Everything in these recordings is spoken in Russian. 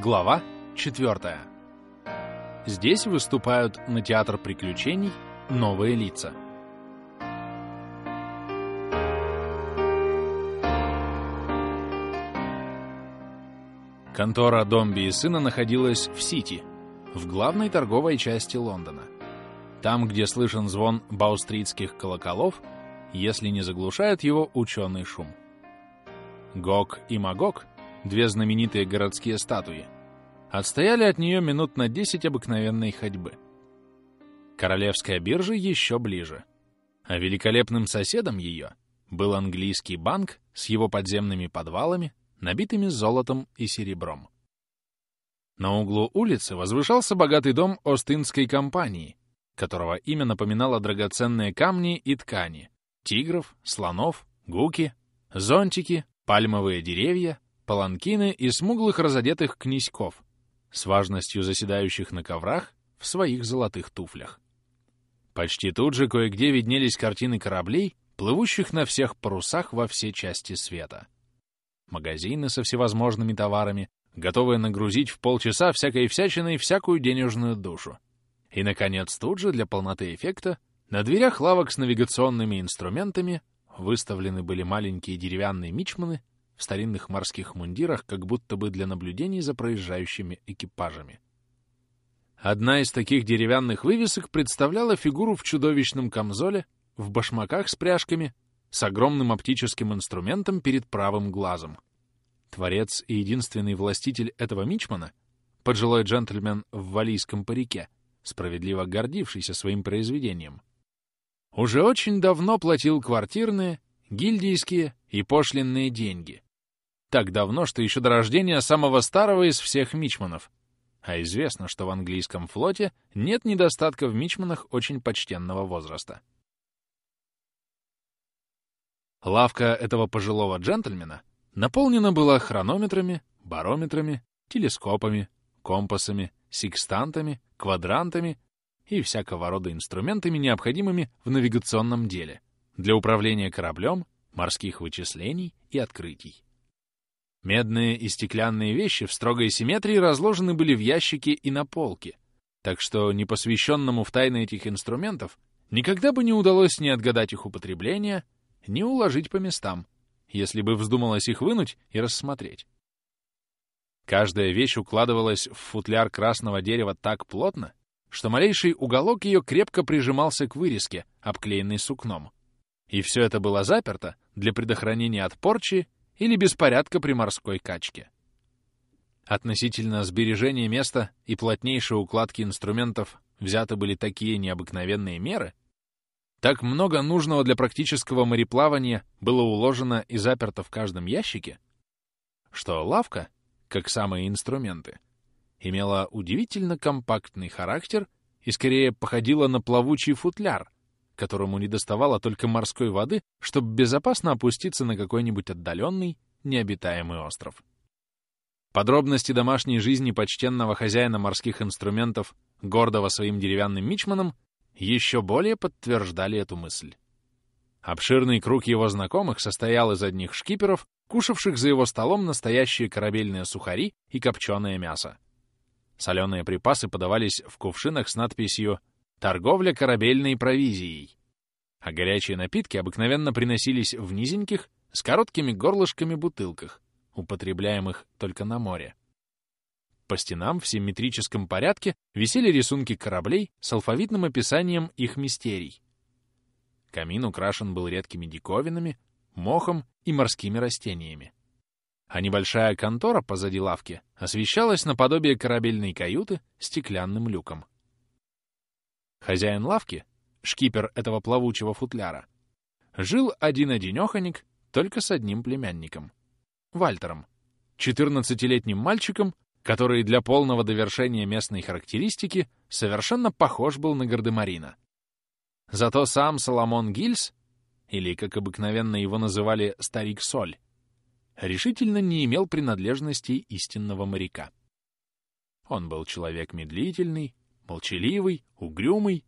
Глава 4. Здесь выступают на театр приключений новые лица. Контора Домби и сына находилась в Сити, в главной торговой части Лондона. Там, где слышен звон баустритских колоколов, если не заглушает его ученый шум. Гог и Магог — две знаменитые городские статуи, отстояли от нее минут на 10 обыкновенной ходьбы. Королевская биржа еще ближе, а великолепным соседом ее был английский банк с его подземными подвалами, набитыми золотом и серебром. На углу улицы возвышался богатый дом Остинской компании, которого имя напоминало драгоценные камни и ткани, тигров, слонов, гуки, зонтики, пальмовые деревья, паланкины и смуглых разодетых князьков, с важностью заседающих на коврах в своих золотых туфлях. Почти тут же кое-где виднелись картины кораблей, плывущих на всех парусах во все части света. Магазины со всевозможными товарами, готовые нагрузить в полчаса всякой всячиной всякую денежную душу. И, наконец, тут же, для полноты эффекта, на дверях лавок с навигационными инструментами выставлены были маленькие деревянные мичманы в старинных морских мундирах, как будто бы для наблюдений за проезжающими экипажами. Одна из таких деревянных вывесок представляла фигуру в чудовищном камзоле, в башмаках с пряжками, с огромным оптическим инструментом перед правым глазом. Творец и единственный властитель этого мичмана, пожилой джентльмен в валийском парике, справедливо гордившийся своим произведением, уже очень давно платил квартирные, гильдийские и пошлинные деньги — так давно, что еще до рождения самого старого из всех мичманов. А известно, что в английском флоте нет недостатка в мичманах очень почтенного возраста. Лавка этого пожилого джентльмена наполнена была хронометрами, барометрами, телескопами, компасами, секстантами, квадрантами и всякого рода инструментами, необходимыми в навигационном деле для управления кораблем, морских вычислений и открытий. Медные и стеклянные вещи в строгой симметрии разложены были в ящике и на полке, так что непосвященному в тайны этих инструментов никогда бы не удалось ни отгадать их употребление, ни уложить по местам, если бы вздумалось их вынуть и рассмотреть. Каждая вещь укладывалась в футляр красного дерева так плотно, что малейший уголок ее крепко прижимался к вырезке, обклеенной сукном. И все это было заперто для предохранения от порчи или беспорядка при морской качке. Относительно сбережения места и плотнейшей укладки инструментов взяты были такие необыкновенные меры, так много нужного для практического мореплавания было уложено и заперто в каждом ящике, что лавка, как самые инструменты, имела удивительно компактный характер и скорее походила на плавучий футляр, которому недоставало только морской воды, чтобы безопасно опуститься на какой-нибудь отдаленный, необитаемый остров. Подробности домашней жизни почтенного хозяина морских инструментов, гордого своим деревянным мичманом, еще более подтверждали эту мысль. Обширный круг его знакомых состоял из одних шкиперов, кушавших за его столом настоящие корабельные сухари и копченое мясо. Соленые припасы подавались в кувшинах с надписью торговля корабельной провизией. А горячие напитки обыкновенно приносились в низеньких, с короткими горлышками бутылках, употребляемых только на море. По стенам в симметрическом порядке висели рисунки кораблей с алфавитным описанием их мистерий. Камин украшен был редкими диковинами, мохом и морскими растениями. А небольшая контора позади лавки освещалась наподобие корабельной каюты стеклянным люком. Хозяин лавки, шкипер этого плавучего футляра, жил один-одинеханик, только с одним племянником — Вальтером, 14-летним мальчиком, который для полного довершения местной характеристики совершенно похож был на Гардемарина. Зато сам Соломон Гильс, или, как обыкновенно его называли, Старик Соль, решительно не имел принадлежностей истинного моряка. Он был человек медлительный, молчаливый, угрюмый,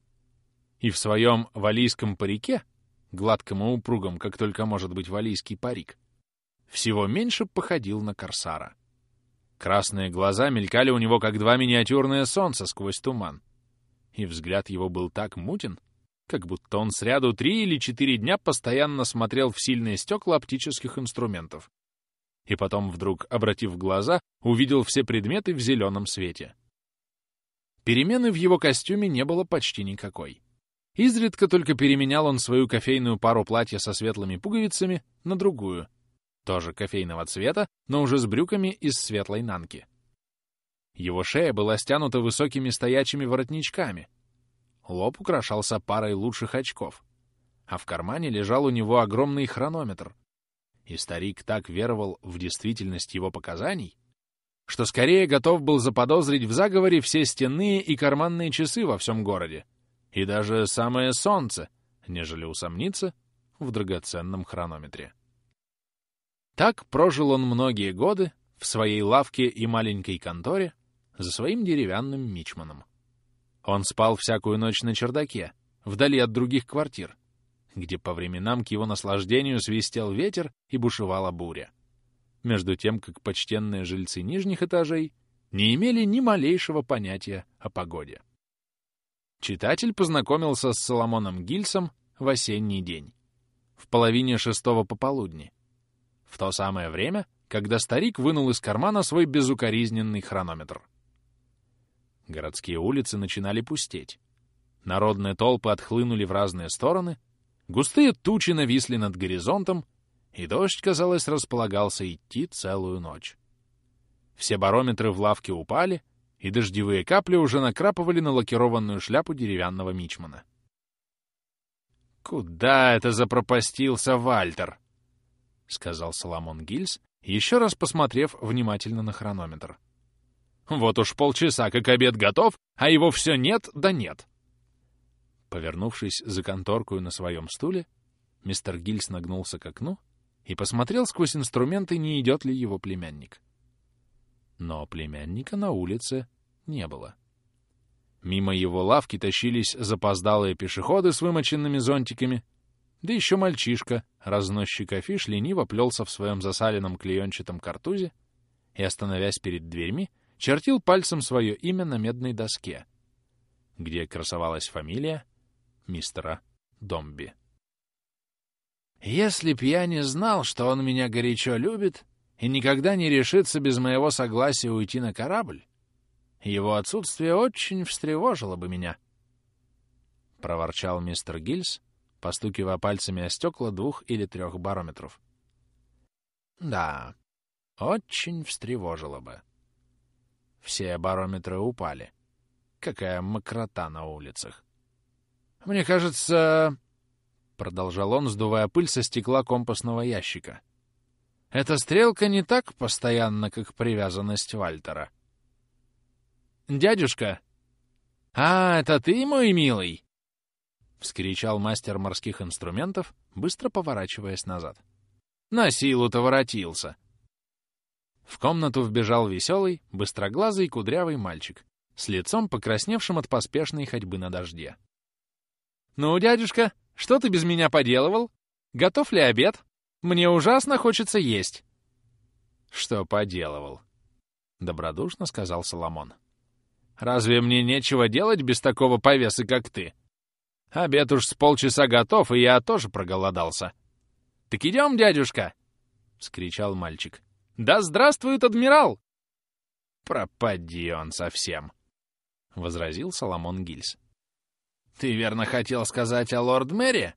и в своем валийском парике, гладком и упругом, как только может быть валийский парик, всего меньше походил на корсара. Красные глаза мелькали у него, как два миниатюрные солнца сквозь туман. И взгляд его был так мутен, как будто он сряду три или четыре дня постоянно смотрел в сильные стекла оптических инструментов. И потом, вдруг, обратив глаза, увидел все предметы в зеленом свете. Перемены в его костюме не было почти никакой. Изредка только переменял он свою кофейную пару платья со светлыми пуговицами на другую, тоже кофейного цвета, но уже с брюками из светлой нанки. Его шея была стянута высокими стоячими воротничками. Лоб украшался парой лучших очков. А в кармане лежал у него огромный хронометр. И старик так веровал в действительность его показаний, что скорее готов был заподозрить в заговоре все стенные и карманные часы во всем городе, и даже самое солнце, нежели усомниться в драгоценном хронометре. Так прожил он многие годы в своей лавке и маленькой конторе за своим деревянным мичманом. Он спал всякую ночь на чердаке, вдали от других квартир, где по временам к его наслаждению свистел ветер и бушевала буря. Между тем, как почтенные жильцы нижних этажей не имели ни малейшего понятия о погоде. Читатель познакомился с Соломоном Гильсом в осенний день, в половине шестого пополудни, в то самое время, когда старик вынул из кармана свой безукоризненный хронометр. Городские улицы начинали пустеть. Народные толпы отхлынули в разные стороны, густые тучи нависли над горизонтом, и дождь, казалось, располагался идти целую ночь. Все барометры в лавке упали, и дождевые капли уже накрапывали на лакированную шляпу деревянного мичмана. «Куда это запропастился Вальтер?» — сказал Соломон Гильс, еще раз посмотрев внимательно на хронометр. «Вот уж полчаса, как обед готов, а его все нет да нет!» Повернувшись за конторкою на своем стуле, мистер Гильс нагнулся к окну и посмотрел сквозь инструменты, не идет ли его племянник. Но племянника на улице не было. Мимо его лавки тащились запоздалые пешеходы с вымоченными зонтиками, да еще мальчишка, разносчик афиш, лениво плелся в своем засаленном клеенчатом картузе и, остановясь перед дверьми, чертил пальцем свое имя на медной доске, где красовалась фамилия мистера Домби. «Если б я не знал, что он меня горячо любит и никогда не решится без моего согласия уйти на корабль, его отсутствие очень встревожило бы меня», — проворчал мистер Гильс, постукивая пальцами о стекла двух или трех барометров. «Да, очень встревожило бы. Все барометры упали. Какая мокрота на улицах. Мне кажется...» — продолжал он, сдувая пыль со стекла компасного ящика. «Эта стрелка не так постоянна, как привязанность Вальтера». «Дядюшка!» «А, это ты, мой милый?» — вскричал мастер морских инструментов, быстро поворачиваясь назад. «На силу-то воротился!» В комнату вбежал веселый, быстроглазый кудрявый мальчик с лицом, покрасневшим от поспешной ходьбы на дожде. «Ну, дядюшка, что ты без меня поделывал? Готов ли обед? Мне ужасно хочется есть!» «Что поделывал?» — добродушно сказал Соломон. Разве мне нечего делать без такого повесы, как ты? Обед уж с полчаса готов, и я тоже проголодался. Так идем, дядюшка!» — вскричал мальчик. «Да здравствует адмирал!» «Пропади он совсем!» — возразил Соломон Гильс. «Ты верно хотел сказать о лорд-мэре?»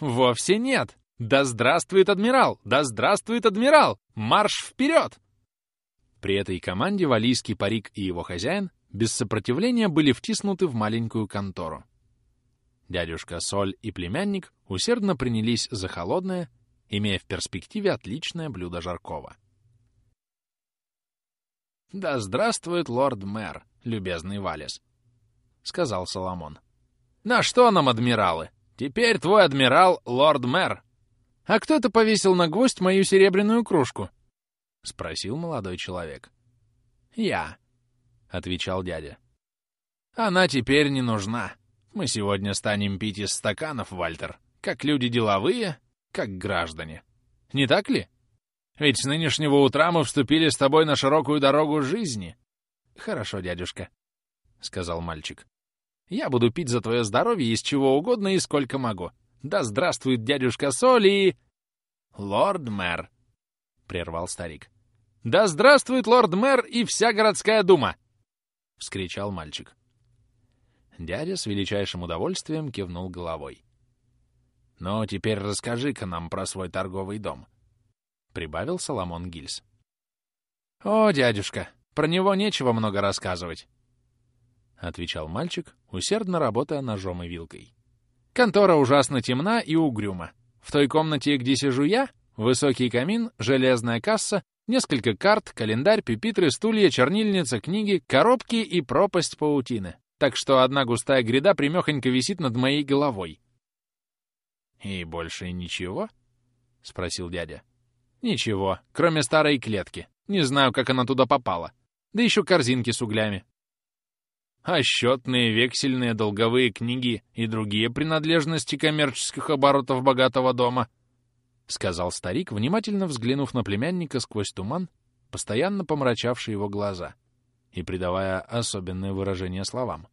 «Вовсе нет! Да здравствует адмирал! Да здравствует адмирал! Марш вперед!» При этой команде валийский парик и его хозяин без сопротивления были втиснуты в маленькую контору. Дядюшка Соль и племянник усердно принялись за холодное, имея в перспективе отличное блюдо жаркого. «Да здравствует лорд-мэр, любезный Валес», — сказал Соломон. «На что нам адмиралы? Теперь твой адмирал — лорд-мэр. А кто это повесил на гвоздь мою серебряную кружку?» — спросил молодой человек. «Я», — отвечал дядя. «Она теперь не нужна. Мы сегодня станем пить из стаканов, Вальтер, как люди деловые, как граждане. Не так ли? Ведь с нынешнего утра мы вступили с тобой на широкую дорогу жизни. Хорошо, дядюшка, — сказал мальчик. Я буду пить за твое здоровье из чего угодно и сколько могу. Да здравствует дядюшка Соли и... Лорд-мэр, — прервал старик. Да здравствует лорд-мэр и вся городская дума! — вскричал мальчик. Дядя с величайшим удовольствием кивнул головой. «Ну, теперь расскажи-ка нам про свой торговый дом», — прибавил Соломон Гильс. «О, дядюшка, про него нечего много рассказывать», — отвечал мальчик, усердно работая ножом и вилкой. «Контора ужасно темна и угрюма. В той комнате, где сижу я, высокий камин, железная касса, несколько карт, календарь, пепитры, стулья, чернильница, книги, коробки и пропасть паутины так что одна густая гряда примехонько висит над моей головой. «И больше ничего?» — спросил дядя. «Ничего, кроме старой клетки. Не знаю, как она туда попала. Да еще корзинки с углями. А счетные, вексельные, долговые книги и другие принадлежности коммерческих оборотов богатого дома», — сказал старик, внимательно взглянув на племянника сквозь туман, постоянно помрачавший его глаза. — и придавая особенное выражение словам.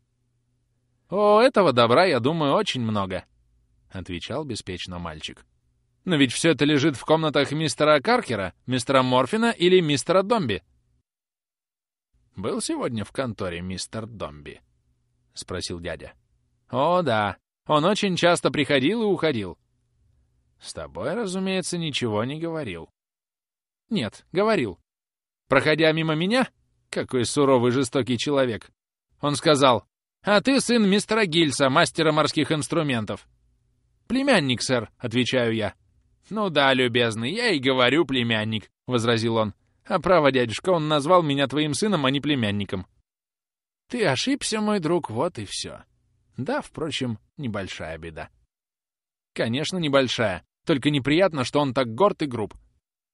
«О, этого добра, я думаю, очень много», — отвечал беспечно мальчик. «Но ведь все это лежит в комнатах мистера Каркера, мистера Морфина или мистера Домби». «Был сегодня в конторе мистер Домби?» — спросил дядя. «О, да. Он очень часто приходил и уходил». «С тобой, разумеется, ничего не говорил». «Нет, говорил. Проходя мимо меня, какой суровый жестокий человек. Он сказал, «А ты сын мистера Гильса, мастера морских инструментов». «Племянник, сэр», — отвечаю я. «Ну да, любезный, я и говорю племянник», — возразил он. «А право, дядюшка, он назвал меня твоим сыном, а не племянником». «Ты ошибся, мой друг, вот и все». Да, впрочем, небольшая беда. Конечно, небольшая. Только неприятно, что он так горд и груб.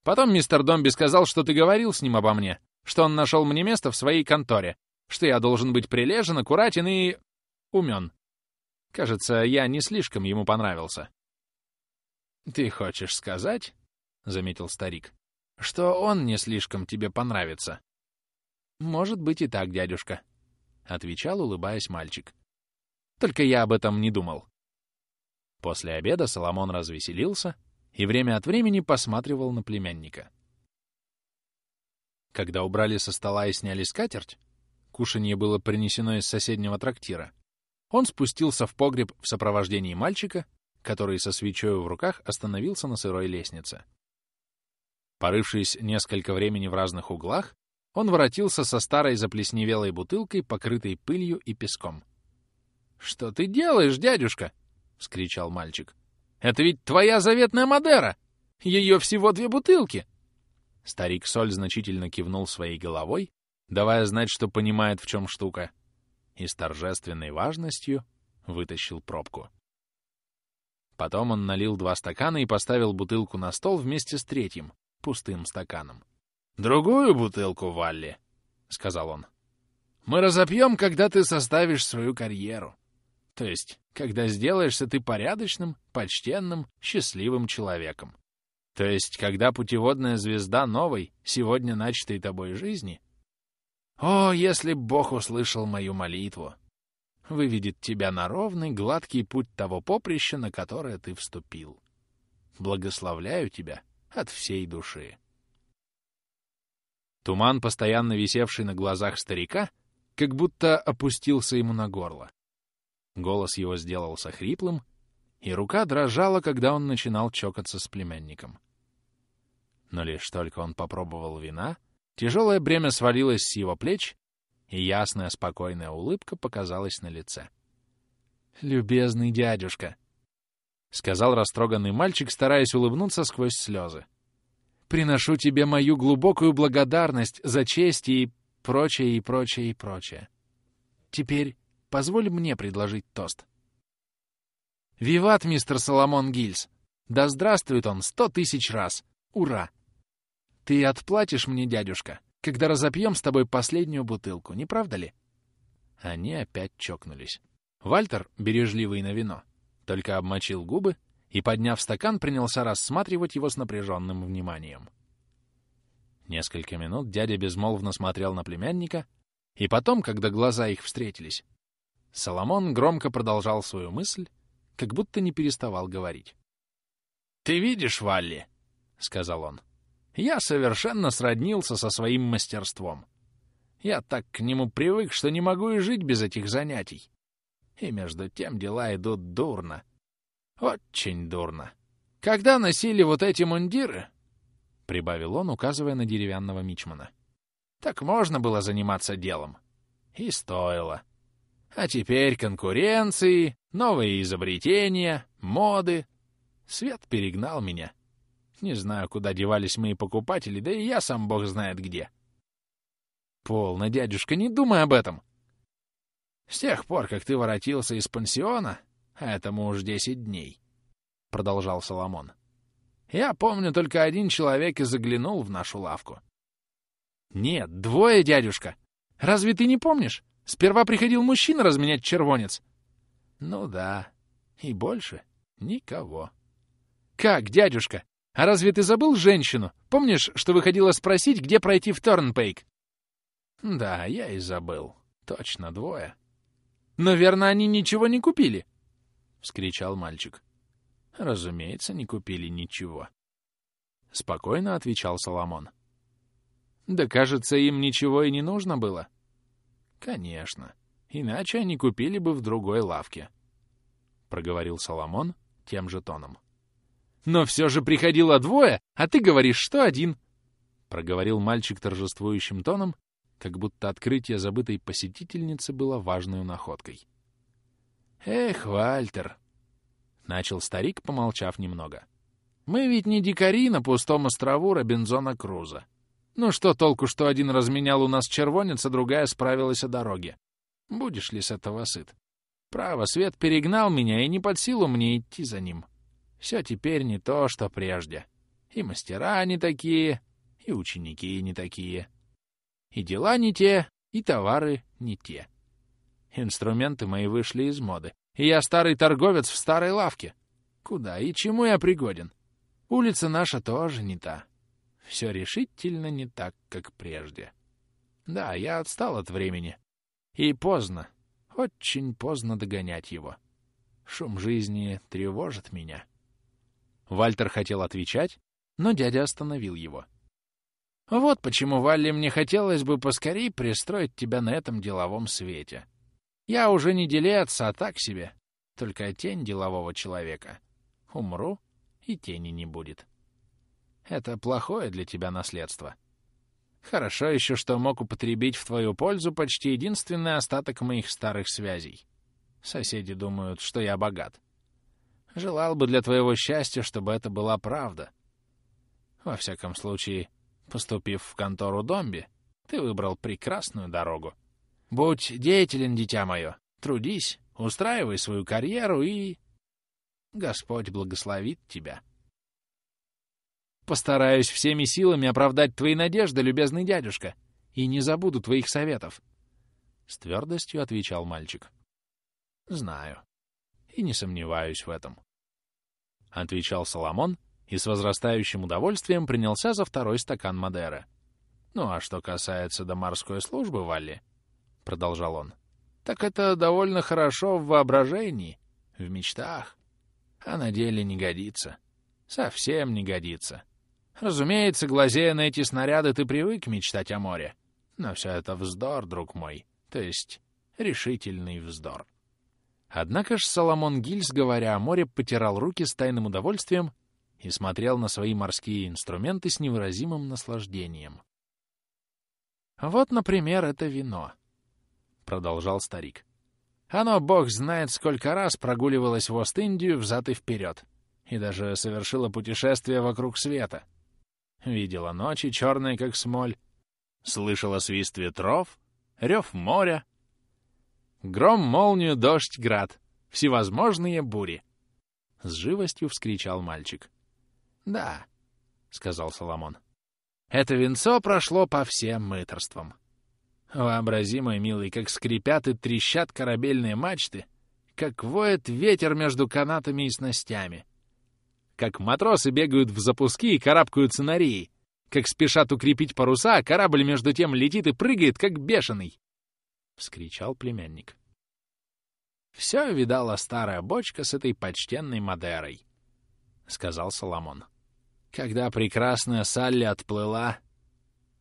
Потом мистер Домби сказал, что ты говорил с ним обо мне что он нашел мне место в своей конторе, что я должен быть прилежен, аккуратен и... умен. Кажется, я не слишком ему понравился. «Ты хочешь сказать, — заметил старик, — что он не слишком тебе понравится?» «Может быть и так, дядюшка», — отвечал, улыбаясь мальчик. «Только я об этом не думал». После обеда Соломон развеселился и время от времени посматривал на племянника. Когда убрали со стола и сняли скатерть, кушанье было принесено из соседнего трактира, он спустился в погреб в сопровождении мальчика, который со свечой в руках остановился на сырой лестнице. Порывшись несколько времени в разных углах, он воротился со старой заплесневелой бутылкой, покрытой пылью и песком. «Что ты делаешь, дядюшка?» — вскричал мальчик. «Это ведь твоя заветная Мадера! Ее всего две бутылки!» Старик Соль значительно кивнул своей головой, давая знать, что понимает, в чем штука, и с торжественной важностью вытащил пробку. Потом он налил два стакана и поставил бутылку на стол вместе с третьим, пустым стаканом. «Другую бутылку, Валли», — сказал он. «Мы разопьем, когда ты составишь свою карьеру. То есть, когда сделаешься ты порядочным, почтенным, счастливым человеком. То есть, когда путеводная звезда новой, сегодня начатой тобой жизни, о, если б Бог услышал мою молитву, выведет тебя на ровный, гладкий путь того поприща, на которое ты вступил. Благословляю тебя от всей души. Туман, постоянно висевший на глазах старика, как будто опустился ему на горло. Голос его сделался хриплым, и рука дрожала, когда он начинал чокаться с племянником. Но лишь только он попробовал вина, тяжелое бремя свалилось с его плеч, и ясная, спокойная улыбка показалась на лице. «Любезный дядюшка», — сказал растроганный мальчик, стараясь улыбнуться сквозь слезы. «Приношу тебе мою глубокую благодарность за честь и прочее, и прочее, и прочее. Теперь позволь мне предложить тост». «Виват, мистер Соломон Гильс! Да здравствует он сто тысяч раз! Ура!» «Ты отплатишь мне, дядюшка, когда разопьем с тобой последнюю бутылку, не правда ли?» Они опять чокнулись. Вальтер, бережливый на вино, только обмочил губы и, подняв стакан, принялся рассматривать его с напряженным вниманием. Несколько минут дядя безмолвно смотрел на племянника, и потом, когда глаза их встретились, Соломон громко продолжал свою мысль, как будто не переставал говорить. «Ты видишь, Валли, — сказал он, — я совершенно сроднился со своим мастерством. Я так к нему привык, что не могу и жить без этих занятий. И между тем дела идут дурно. Очень дурно. Когда носили вот эти мундиры, — прибавил он, указывая на деревянного мичмана, — так можно было заниматься делом. И стоило. А теперь конкуренции, новые изобретения, моды. Свет перегнал меня. Не знаю, куда девались мои покупатели, да и я сам бог знает где. Полно, дядюшка, не думай об этом. С тех пор, как ты воротился из пансиона, этому уж десять дней, — продолжал Соломон, — я помню, только один человек и заглянул в нашу лавку. Нет, двое, дядюшка. Разве ты не помнишь? Сперва приходил мужчина разменять червонец. Ну да, и больше никого. Как, дядюшка? А разве ты забыл женщину? Помнишь, что выходила спросить, где пройти в Торнпейк? Да, я и забыл. Точно двое. Но, они ничего не купили? — вскричал мальчик. Разумеется, не купили ничего. Спокойно отвечал Соломон. Да, кажется, им ничего и не нужно было. Конечно. Иначе они купили бы в другой лавке. Проговорил Соломон тем же тоном. Но все же приходило двое, а ты говоришь, что один. Проговорил мальчик торжествующим тоном как будто открытие забытой посетительницы было важной находкой. «Эх, Вальтер!» — начал старик, помолчав немного. «Мы ведь не дикари на пустом острову Робинзона Круза. Ну что толку, что один разменял у нас червонец, а другая справилась о дороге? Будешь ли с этого сыт? Право, свет перегнал меня, и не под силу мне идти за ним. Все теперь не то, что прежде. И мастера не такие, и ученики не такие. И дела не те, и товары не те. Инструменты мои вышли из моды, и я старый торговец в старой лавке. Куда и чему я пригоден? Улица наша тоже не та. Все решительно не так, как прежде. Да, я отстал от времени. И поздно, очень поздно догонять его. Шум жизни тревожит меня. Вальтер хотел отвечать, но дядя остановил его. Вот почему, Валли, мне хотелось бы поскорей пристроить тебя на этом деловом свете. Я уже не делец, а так себе, только тень делового человека. Умру, и тени не будет. Это плохое для тебя наследство. Хорошо еще, что мог употребить в твою пользу почти единственный остаток моих старых связей. Соседи думают, что я богат. Желал бы для твоего счастья, чтобы это была правда. Во всяком случае, Поступив в контору Домби, ты выбрал прекрасную дорогу. Будь деятелен, дитя мое, трудись, устраивай свою карьеру и... Господь благословит тебя. Постараюсь всеми силами оправдать твои надежды, любезный дядюшка, и не забуду твоих советов. С твердостью отвечал мальчик. Знаю. И не сомневаюсь в этом. Отвечал Соломон, и с возрастающим удовольствием принялся за второй стакан Мадеры. «Ну а что касается до морской службы, Валли», — продолжал он, — «так это довольно хорошо в воображении, в мечтах, а на деле не годится. Совсем не годится. Разумеется, глазея на эти снаряды, ты привык мечтать о море. Но все это вздор, друг мой, то есть решительный вздор». Однако ж Соломон Гильс, говоря о море, потирал руки с тайным удовольствием и смотрел на свои морские инструменты с невыразимым наслаждением. «Вот, например, это вино», — продолжал старик. «Оно, бог знает, сколько раз прогуливалось в Ост-Индию взад и вперед, и даже совершило путешествие вокруг света. Видела ночи, черные, как смоль, слышала свист ветров, рев моря, гром, молнию, дождь, град, всевозможные бури». С живостью вскричал мальчик. «Да», — сказал Соломон. «Это венцо прошло по всем мыторствам. Вообрази, мой милый, как скрипят и трещат корабельные мачты, как воет ветер между канатами и снастями, как матросы бегают в запуски и карабкаются на реи, как спешат укрепить паруса, а корабль между тем летит и прыгает, как бешеный!» — вскричал племянник. «Все видала старая бочка с этой почтенной Мадерой», — сказал Соломон. «Когда прекрасная Салли отплыла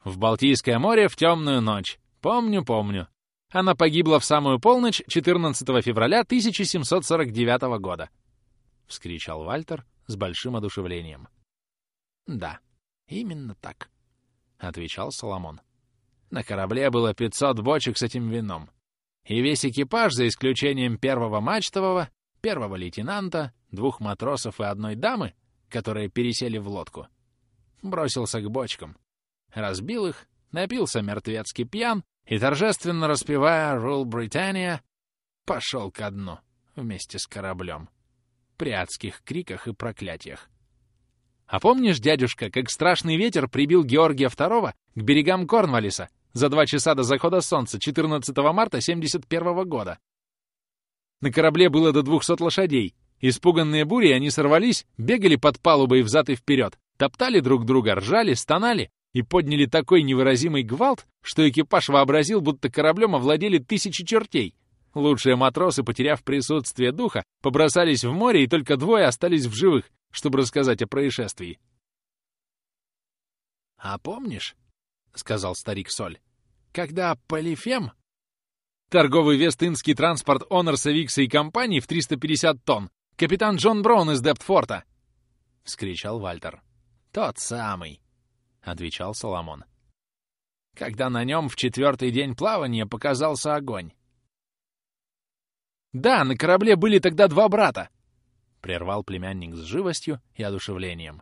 в Балтийское море в темную ночь. Помню, помню. Она погибла в самую полночь 14 февраля 1749 года», — вскричал Вальтер с большим одушевлением. «Да, именно так», — отвечал Соломон. «На корабле было 500 бочек с этим вином, и весь экипаж, за исключением первого мачтового, первого лейтенанта, двух матросов и одной дамы, которые пересели в лодку, бросился к бочкам, разбил их, напился мертвецкий пьян и, торжественно распевая «Rule Britannia», пошел ко дну вместе с кораблем при адских криках и проклятиях. А помнишь, дядюшка, как страшный ветер прибил Георгия II к берегам Корнвалиса за два часа до захода солнца 14 марта 71 года? На корабле было до 200 лошадей. Испуганные бурей, они сорвались, бегали под палубой взад и вперед, топтали друг друга, ржали, стонали, и подняли такой невыразимый гвалт, что экипаж вообразил, будто кораблем овладели тысячи чертей. Лучшие матросы, потеряв присутствие духа, побросались в море, и только двое остались в живых, чтобы рассказать о происшествии. «А помнишь, — сказал старик Соль, — когда Полифем, торговый вестынский транспорт Онорса, Викса и компании в 350 тонн, капитан Джон Браун из Дептфорта, — вскричал Вальтер. «Тот самый!» — отвечал Соломон. «Когда на нем в четвертый день плавания показался огонь». «Да, на корабле были тогда два брата!» — прервал племянник с живостью и одушевлением.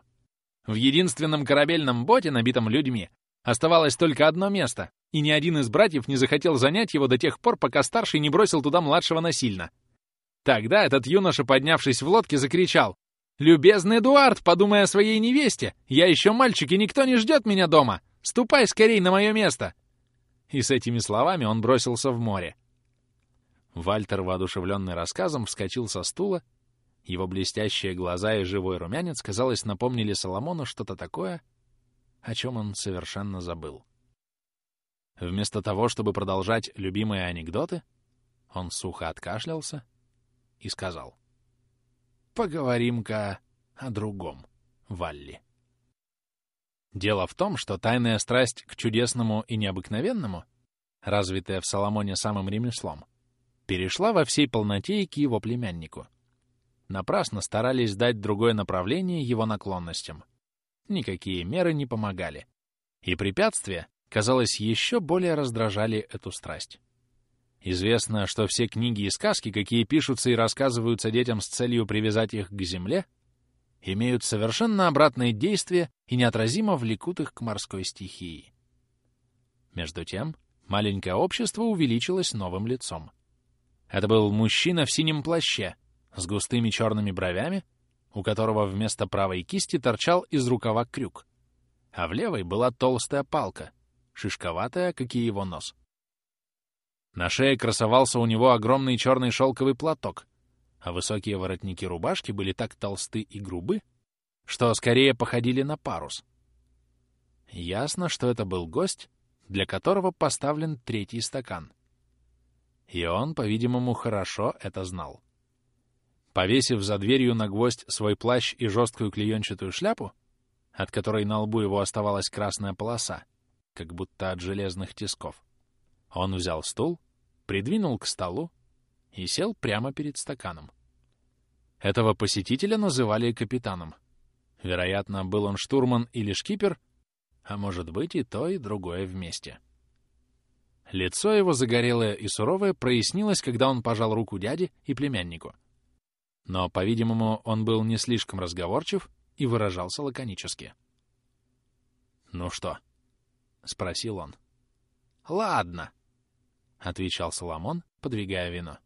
«В единственном корабельном боте, набитом людьми, оставалось только одно место, и ни один из братьев не захотел занять его до тех пор, пока старший не бросил туда младшего насильно. Тогда этот юноша, поднявшись в лодке, закричал «Любезный Эдуард, подумай о своей невесте! Я еще мальчик, и никто не ждет меня дома! Ступай скорей на мое место!» И с этими словами он бросился в море. Вальтер, воодушевленный рассказом, вскочил со стула. Его блестящие глаза и живой румянец, казалось, напомнили Соломону что-то такое, о чем он совершенно забыл. Вместо того, чтобы продолжать любимые анекдоты, он сухо откашлялся и сказал — Поговорим-ка о другом, Валли. Дело в том, что тайная страсть к чудесному и необыкновенному, развитая в Соломоне самым ремеслом, перешла во всей полноте и к его племяннику. Напрасно старались дать другое направление его наклонностям. Никакие меры не помогали. И препятствия, казалось, еще более раздражали эту страсть. Известно, что все книги и сказки, какие пишутся и рассказываются детям с целью привязать их к земле, имеют совершенно обратное действие и неотразимо влекут их к морской стихии. Между тем, маленькое общество увеличилось новым лицом. Это был мужчина в синем плаще, с густыми черными бровями, у которого вместо правой кисти торчал из рукава крюк, а в левой была толстая палка, шишковатая, как и его нос. На шее красовался у него огромный черный шелковый платок, а высокие воротники рубашки были так толсты и грубы, что скорее походили на парус. Ясно, что это был гость, для которого поставлен третий стакан. И он, по-видимому, хорошо это знал. Повесив за дверью на гвоздь свой плащ и жесткую клеенчатую шляпу, от которой на лбу его оставалась красная полоса, как будто от железных тисков, он взял стул, придвинул к столу и сел прямо перед стаканом. Этого посетителя называли капитаном. Вероятно, был он штурман или шкипер, а может быть и то, и другое вместе. Лицо его загорелое и суровое прояснилось, когда он пожал руку дяде и племяннику. Но, по-видимому, он был не слишком разговорчив и выражался лаконически. «Ну что?» — спросил он. «Ладно», — отвечал Соломон, подвигая вино.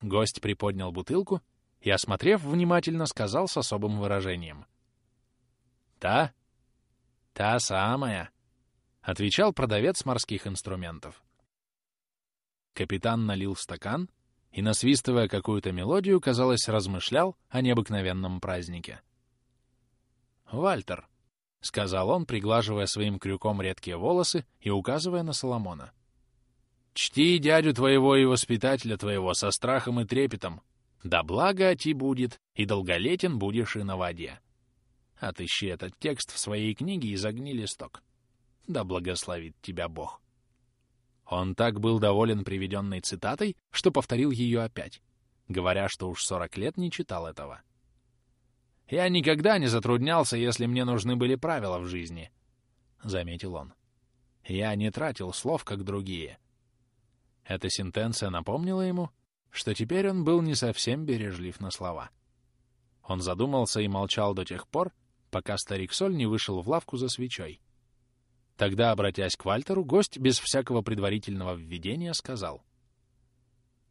Гость приподнял бутылку и, осмотрев внимательно, сказал с особым выражением. «Та? Та самая!» — отвечал продавец морских инструментов. Капитан налил стакан и, насвистывая какую-то мелодию, казалось, размышлял о необыкновенном празднике. «Вальтер», — сказал он, приглаживая своим крюком редкие волосы и указывая на Соломона. «Чти дядю твоего и воспитателя твоего со страхом и трепетом. Да благо ти будет, и долголетен будешь и на воде. Отыщи этот текст в своей книге и загни листок. Да благословит тебя Бог». Он так был доволен приведенной цитатой, что повторил ее опять, говоря, что уж сорок лет не читал этого. «Я никогда не затруднялся, если мне нужны были правила в жизни», — заметил он. «Я не тратил слов, как другие». Эта сентенция напомнила ему, что теперь он был не совсем бережлив на слова. Он задумался и молчал до тех пор, пока старик Соль не вышел в лавку за свечой. Тогда, обратясь к Вальтеру, гость без всякого предварительного введения сказал.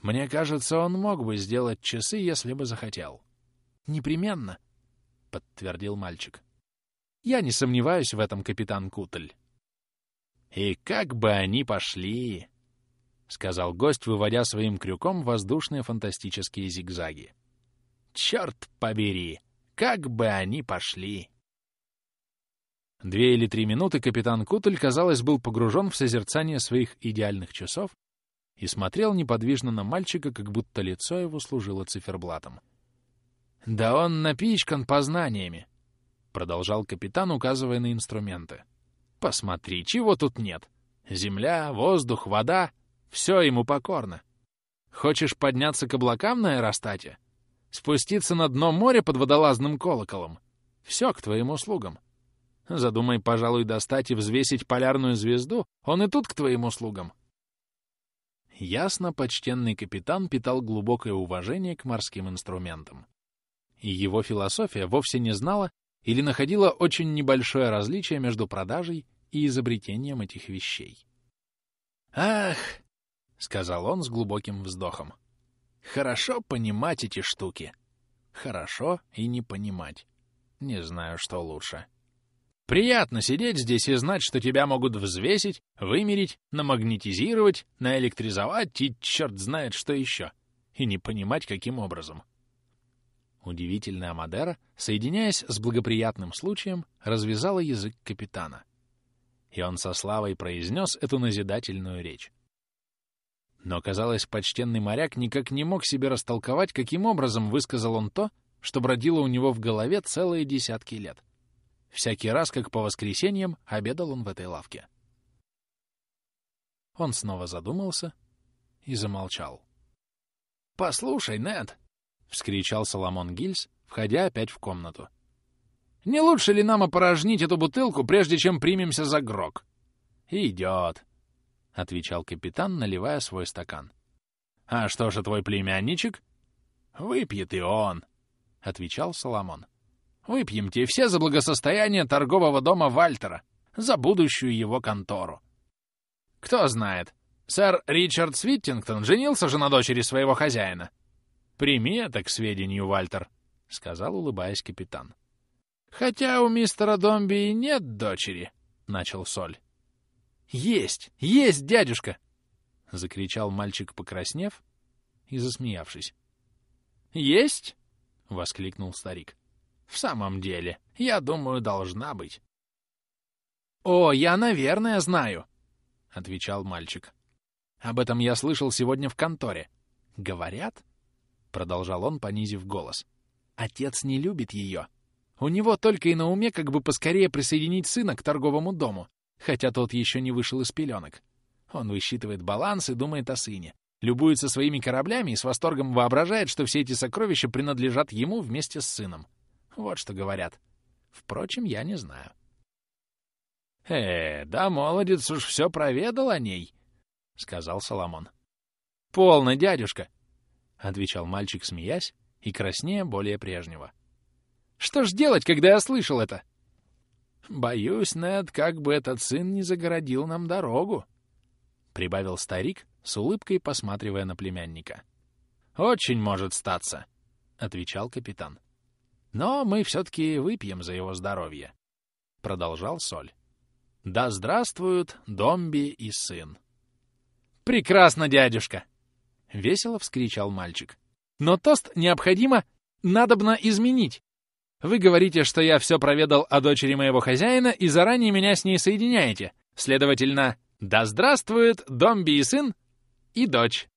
«Мне кажется, он мог бы сделать часы, если бы захотел». «Непременно», — подтвердил мальчик. «Я не сомневаюсь в этом, капитан Кутль». «И как бы они пошли!» — сказал гость, выводя своим крюком воздушные фантастические зигзаги. «Черт побери! Как бы они пошли!» Две или три минуты капитан Кутль, казалось, был погружен в созерцание своих идеальных часов и смотрел неподвижно на мальчика, как будто лицо его служило циферблатом. «Да он напичкан познаниями!» — продолжал капитан, указывая на инструменты. «Посмотри, чего тут нет? Земля, воздух, вода — все ему покорно. Хочешь подняться к облакам на аэростате? Спуститься на дно моря под водолазным колоколом? Все к твоим услугам. Задумай, пожалуй, достать и взвесить полярную звезду, он и тут к твоим услугам. Ясно, почтенный капитан питал глубокое уважение к морским инструментам и его философия вовсе не знала или находила очень небольшое различие между продажей и изобретением этих вещей. «Ах!» — сказал он с глубоким вздохом. «Хорошо понимать эти штуки. Хорошо и не понимать. Не знаю, что лучше. Приятно сидеть здесь и знать, что тебя могут взвесить, вымерить, намагнетизировать, наэлектризовать и черт знает что еще. И не понимать, каким образом. Удивительная Мадера, соединяясь с благоприятным случаем, развязала язык капитана. И он со славой произнес эту назидательную речь. Но, казалось, почтенный моряк никак не мог себе растолковать, каким образом высказал он то, что бродило у него в голове целые десятки лет. Всякий раз, как по воскресеньям, обедал он в этой лавке. Он снова задумался и замолчал. «Послушай, Нед!» — вскричал Соломон Гильс, входя опять в комнату. «Не лучше ли нам опорожнить эту бутылку, прежде чем примемся за грок?» «Идет», — отвечал капитан, наливая свой стакан. «А что же твой племянничек?» «Выпьет и он», — отвечал Соломон. «Выпьемте все за благосостояние торгового дома Вальтера, за будущую его контору. Кто знает, сэр Ричард Свиттингтон женился же на дочери своего хозяина. «Прими это к сведению, Вальтер», — сказал, улыбаясь капитан. «Хотя у мистера Домби и нет дочери», — начал Соль. «Есть! Есть, дядюшка!» — закричал мальчик, покраснев и засмеявшись. «Есть?» — воскликнул старик. «В самом деле, я думаю, должна быть». «О, я, наверное, знаю», — отвечал мальчик. «Об этом я слышал сегодня в конторе. Говорят, — продолжал он, понизив голос. «Отец не любит ее. У него только и на уме как бы поскорее присоединить сына к торговому дому, хотя тот еще не вышел из пеленок. Он высчитывает баланс и думает о сыне, любуется своими кораблями и с восторгом воображает, что все эти сокровища принадлежат ему вместе с сыном. Вот что говорят. Впрочем, я не знаю. «Э, да молодец уж все проведал о ней», — сказал Соломон. «Полно, дядюшка. — отвечал мальчик, смеясь и краснея более прежнего. «Что ж делать, когда я слышал это?» «Боюсь, Нед, как бы этот сын не загородил нам дорогу», — прибавил старик, с улыбкой посматривая на племянника. «Очень может статься», — отвечал капитан. «Но мы все-таки выпьем за его здоровье», — продолжал Соль. «Да здравствуют Домби и сын!» «Прекрасно, дядюшка!» — весело вскричал мальчик. «Но тост необходимо, надобно изменить. Вы говорите, что я все проведал о дочери моего хозяина и заранее меня с ней соединяете. Следовательно, да здравствует Домби и сын, и дочь.